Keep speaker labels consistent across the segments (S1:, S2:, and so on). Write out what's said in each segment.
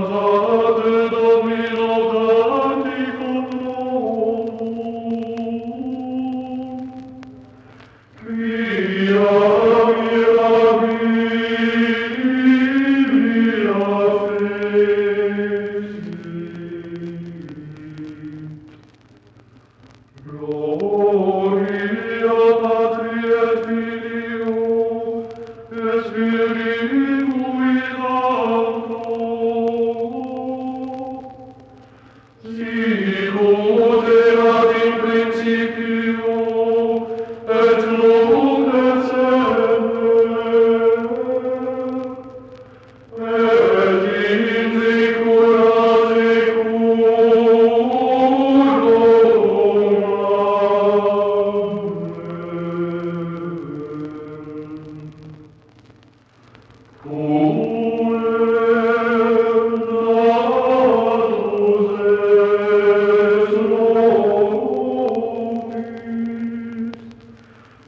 S1: Anladı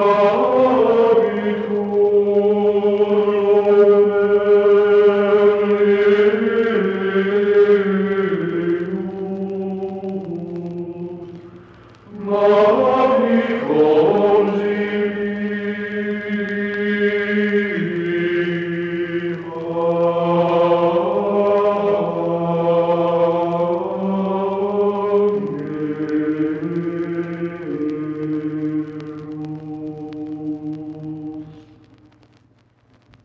S1: Oh